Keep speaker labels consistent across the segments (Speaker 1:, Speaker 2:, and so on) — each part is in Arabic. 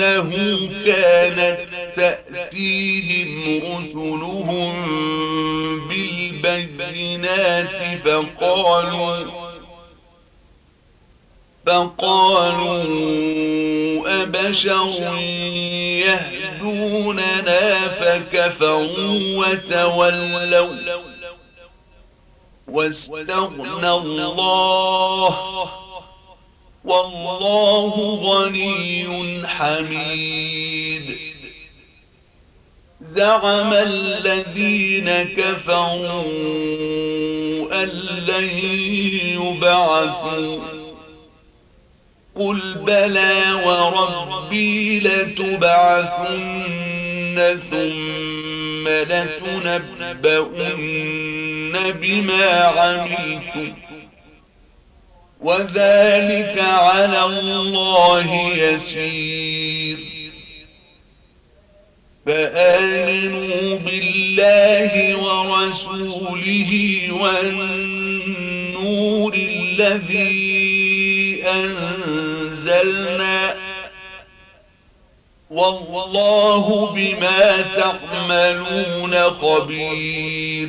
Speaker 1: بأنه كانت تأتيهم رسلهم بالبينات فقالوا فقالوا أبشر يهدوننا فكفروا وتولوا واستغنى الله والله غني حميد. زعم الذين كفروا أن لن يبعثوا. قل بلى وربي لتبعثن ثم لتنبؤن بما عملتم. وذلك على الله يسير. فآمنوا بالله ورسوله والنور الذي أنزلنا والله بما تعملون خبير.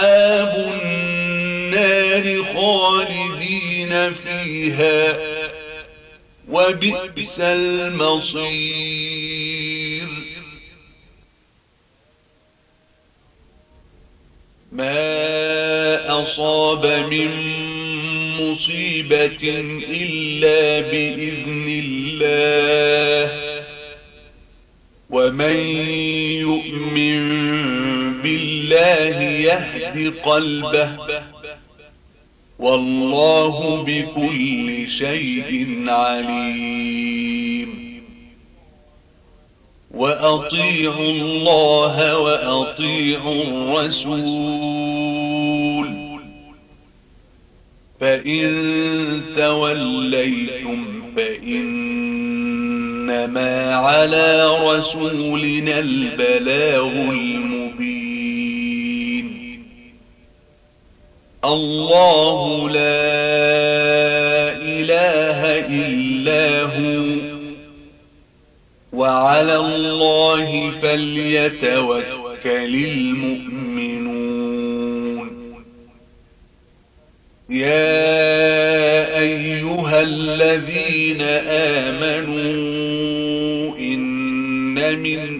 Speaker 1: أصحاب النار خالدين فيها وبئس المصير. ما أصاب من مصيبة إلا بإذن الله ومن يهد قلبه. والله بكل شيء عليم. وأطيعوا الله وأطيعوا الرسول. فإن توليتم فإنما على رسولنا البلاغ المبين. الله لا إله إلا هو. وعلى الله فليتوكل المؤمنون. يا أيها الذين آمنوا إن من